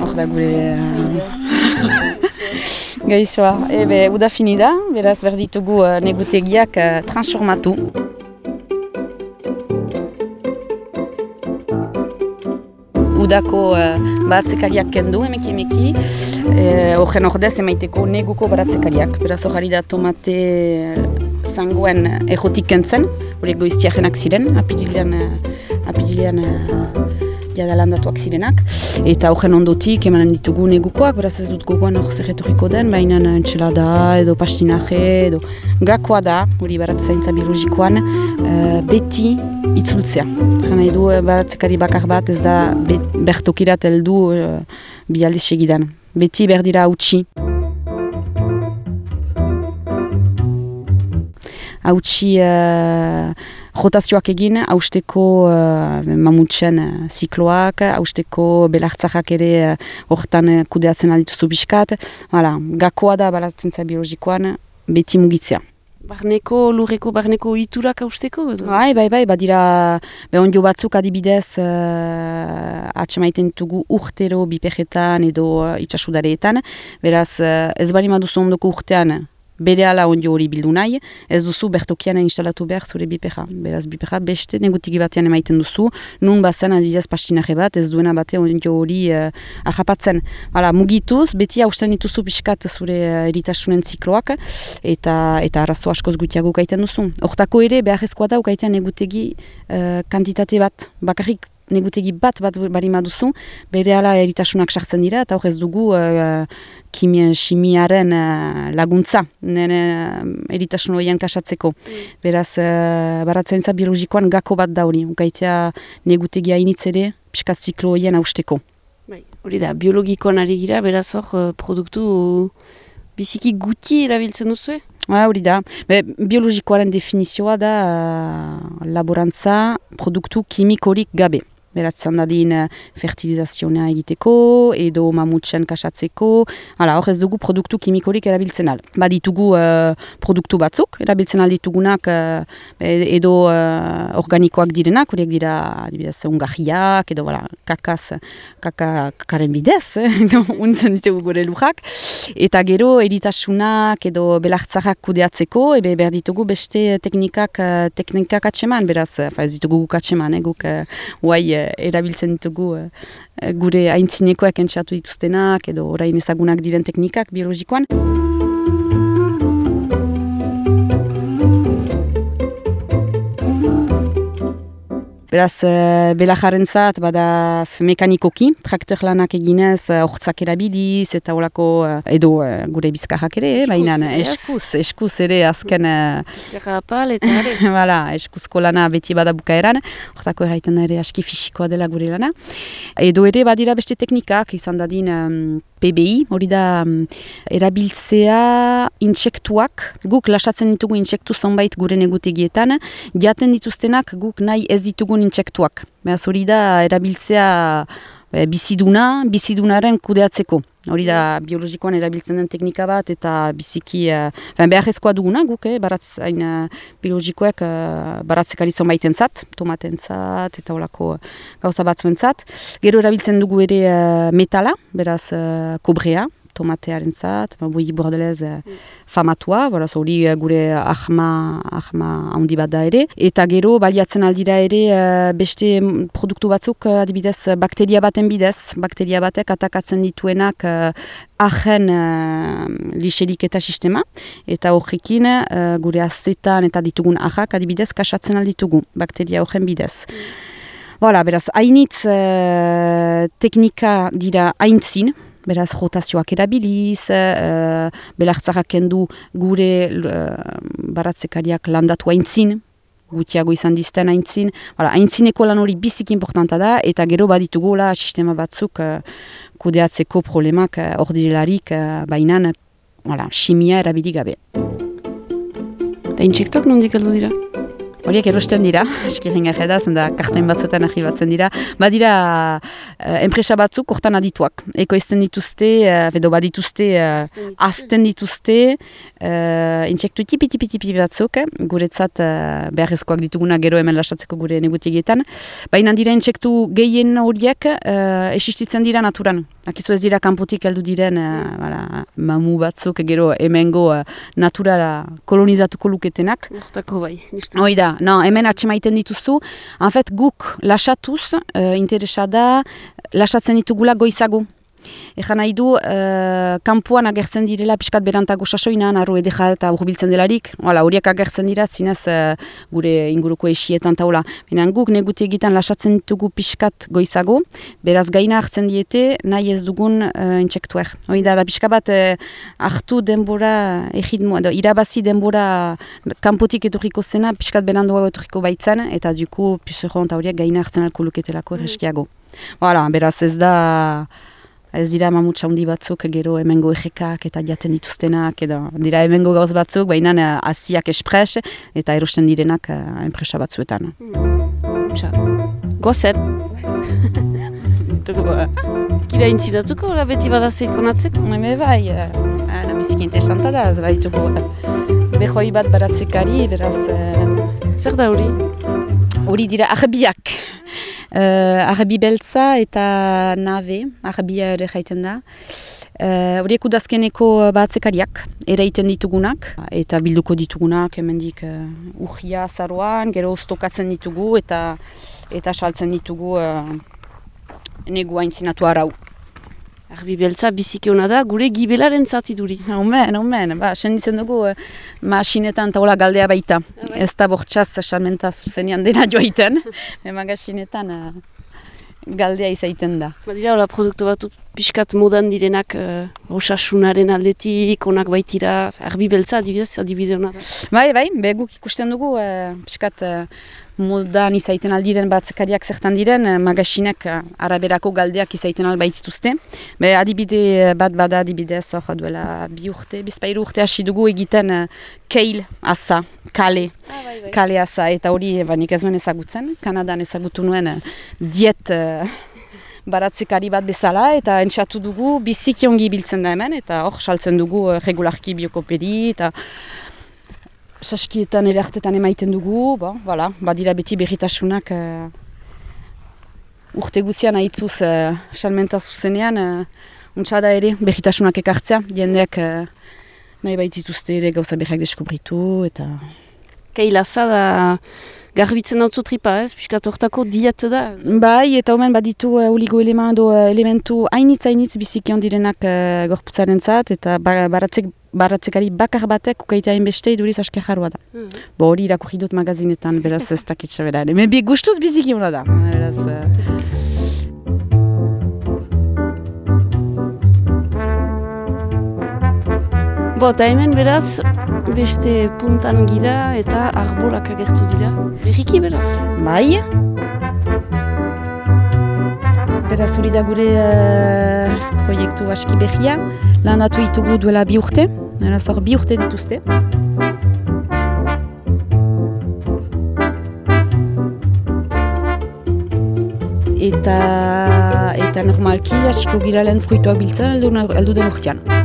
hor da gure... Gaizua, ebe, uda fini da, beraz berditugu uh, negutegiak transformatu. Udako uh, baratzekariak kendu emeki emeki, horren e, ordez emaiteko neguko baratzekariak. Beraz hori da tomate zangoen egotik kentzen, horiek goiztiajenak ziren, apirilean, apirilean jada landatuak zirenak. Eta horren ondotik emanen ditugu negukoak, beraz ez dut gogoan hor zerretoriko den, baina entxelada edo pastinaje edo gakoa da, hori barat zaintza biologikoan, uh, beti itzultzea. Jena edu baratzekari bakar bat ez da bertokirat heldu uh, bi aldiz segidan. Beti berdira utxi. Hautsi uh, rotazioak egin, hausteko uh, mamutsen uh, zikloak, hausteko belartzakak ere uh, hortan uh, kudeatzen aldituzu biskat. Hala, gakoa da balatzen biologikoan, beti mugitzea. Barneko, lurreko, barneko iturak hausteko? Bai, bai, bai, badira, be ondio batzuk adibidez uh, atxamaiten ditugu urtero bipejetan edo uh, itxasudareetan. Beraz, uh, ez bali maduzu ondoko urtean, bere ala ondio hori bildu nahi, ez duzu bertokiana instalatu behar zure bipeja. Beraz, bipeja beste negutiki batean emaiten duzu, nun bazen adibidez pastinare bat, ez duena bate ondio hori uh, ahapatzen. Hala, mugituz, beti hausten dituzu pixkat zure uh, eritasunen zikloak, eta eta arrazo askoz gutiago kaiten duzu. Hortako ere, beharrezkoa da, ukaitean negutegi uh, kantitate bat, bakarrik negutegi bat bat bari maduzu, bere ala eritasunak sartzen dira, eta hor ez dugu uh, kimia, chimiaren uh, laguntza, nene uh, eritasun horien kasatzeko. Mm. Beraz, uh, baratzen za biologikoan gako bat da hori, ukaitea negutegi hainitz ere, piskat ziklo horien hausteko. Bai, hori da, biologikoan ari gira, beraz hor, produktu biziki guti erabiltzen duzu, hori da. Be, biologikoaren definizioa da uh, laborantza produktu kimikorik gabe beratzen dadin eh, fertilizazioa egiteko edo mamutsen kasatzeko. Hala, hor ez dugu produktu kimikorik erabiltzen al. Baditugu uh, produktu batzuk, erabiltzen alditugunak uh, edo uh, organikoak direnak, horiek dira adibidez ungahiak edo wala, kakaz, kaka, kakaren bidez, untzen ditugu gure lujak. Eta gero eritasunak edo belartzakak kudeatzeko, ebe berditugu beste teknikak, teknikak atseman, beraz, ez ditugu guk atseman, eh, guk uh, erabiltzen ditugu uh, gure aintzinekoak entxatu dituztenak edo orain ezagunak diren teknikak biologikoan. Beraz, uh, bela zat, bada mekanikoki, traktor lanak eginez, hortzak uh, erabiliz, eta olako, uh, edo gure bizkarrak ere, baina eskuz, eskuz ere azken... Bizkarra apal eta ere. Bala, eskuzko lana beti bada bukaeran, hortako erraiten ere aski fisikoa dela gure lana. Edo ere badira beste teknikak, izan dadin um, PBI, hori da um, erabiltzea intsektuak, guk lasatzen ditugu intsektu zonbait gure negutegietan, jaten dituztenak guk nahi ez ditugun intsektuak. Beaz hori da erabiltzea biziduna, bizidunaren kudeatzeko. Hori da biologikoan erabiltzen den teknika bat eta biziki uh, behar ezkoa duguna guk, eh, baratz, hain uh, biologikoek uh, baratzekari zonbaiten zat, tomaten zat eta olako gauza batzuen zat. Gero erabiltzen dugu ere metala, beraz uh, kobrea, tomatearen zat, boi bordelez eh, mm. famatua, boraz, hori gure ahma, ahma handi bat da ere. Eta gero, baliatzen aldira ere, eh, beste produktu batzuk, adibidez, bakteria baten bidez, bakteria batek atakatzen dituenak ahen uh, lixerik eta sistema, eta horrekin gure azetan eta ditugun ahak adibidez kasatzen alditugu, bakteria horren bidez. Mm. beraz, hainitz teknika dira haintzin, beraz rotazioak erabiliz, uh, belartzakak kendu gure uh, baratzekariak landatu haintzin, gutiago izan dizten haintzin. Hala, haintzineko lan hori bizik importanta da, eta gero baditugu la sistema batzuk uh, kudeatzeko problemak uh, ordirelarik uh, bainan, hala, chimia erabili gabe. Eta intsektuak nondik aldo dira? Horiek erosten dira, eskirin da, zenda kartain batzuetan ahi batzen dira. Badira, uh, enpresa batzuk hortan adituak. Eko ezten dituzte, uh, edo badituzte, uh, azten dituzte, uh, intsektu tipi-tipi-tipi batzuk, guretzat uh, beharrezkoak dituguna gero hemen lasatzeko gure negutegietan. Baina dira intsektu gehien horiek uh, esistitzen dira naturan. Akizu ez dira kanpotik heldu diren uh, mamu batzuk gero hemengo uh, natura kolonizatuko luketenak. Hortako bai. Hoi da, no, hemen atxemaiten dituzu. En fait, guk lasatuz, uh, interesada, lasatzen ditugula goizago. Ejan nahi du, uh, kanpoan agertzen direla pixkat berantago sasoinan, arru edeja eta urbiltzen delarik. Hala, horiak agertzen dira, zinez uh, gure inguruko esietan taula. Baina guk negute egiten lasatzen ditugu pixkat goizago, beraz gaina hartzen diete, nahi ez dugun uh, intsektuer. Hoi da, da pixka bat uh, hartu denbora, egitmo, edo, irabazi denbora kanpotik etorriko zena, pixkat berandoa etorriko baitzen, eta duku, pizueron eta horiek gaina hartzen alko luketelako erreskiago. Hala, beraz ez da ez dira mamutsa handi batzuk gero hemengo egekak eta jaten dituztenak edo dira hemengo gauz batzuk, baina uh, asiak espres eta erosten direnak uh, enpresa batzuetan. Txa, gozen! Zikira intzidatuko, hola beti bada zeitko natzeko? Heme bai, uh, nabizik interesanta da, ez baituko behoi bat baratzekari, beraz... Zer da hori? Hori dira arbiak. Uh, arbi beltza eta nave, arbia ere jaiten da. Uh, horiek udazkeneko batzekariak, ere iten ditugunak, eta bilduko ditugunak, hemendik uh, urgia zaroan, gero oztokatzen ditugu, eta eta saltzen ditugu uh, negua intzinatu arau. Arbi beltza biziki hona da, gure gibelaren zati duri. Omen, ba, senditzen dugu uh, masinetan taula galdea baita. Ah, bai. Ez da bortxaz salmenta zuzenean dena joaiten, magasinetan uh, galdea izaiten da. Ba hola, produktu batu pixkat modan direnak uh, osasunaren aldetik, onak baitira, arbi beltza adibidez, adibide hona. Bai, bai, beguk ikusten dugu, uh, pixkat modan izaiten aldiren batzekariak zertan diren, eh, magasinak eh, araberako galdeak izaiten albaitituzte. Be, adibide eh, bat bada adibidez, hor duela bi urte, bizpairu urte hasi dugu egiten keil asa, kale, ah, bai, bai. kale asa, eta hori banik ez nuen ezagutzen, Kanadan ezagutu nuen diet baratzekari bat bezala, eta entxatu dugu biziki ongi biltzen da hemen, eta hor saltzen dugu regularki biokoperi, eta saskietan ere hartetan emaiten dugu, bo, voilà, badira beti berritasunak uh, urte guzian ahitzuz uh, salmenta zuzenean, uh, ere berritasunak ekartzea, jendeak uh, nahi baitituzte ere gauza berriak deskubritu, eta... Keilaza da garbitzen dut tripa, ez? Piskat hortako diat da? Bai, eta omen baditu uh, oligo elementu, elementu hainitz-hainitz biziki ondirenak uh, gorputzaren zat, eta baratzek baratzekari bakar batek ukaitea inbeste iduriz aske jarua da. Mm. Bo hori irakurri dut magazinetan, beraz ez dakitsa bera. Hemen bi gustuz biziki hona da. Beraz, uh... Bo, eta hemen beraz, beste puntan gira eta arbolak agertu dira. Berriki beraz? Bai. Beraz, hori da gure uh, proiektu aski behia. Lan atu itugu duela bi urte. Eraz hor bi urte dituzte. Eta, eta normalki hasiko gira lehen fruitoak biltzen aldu, aldu den urtean.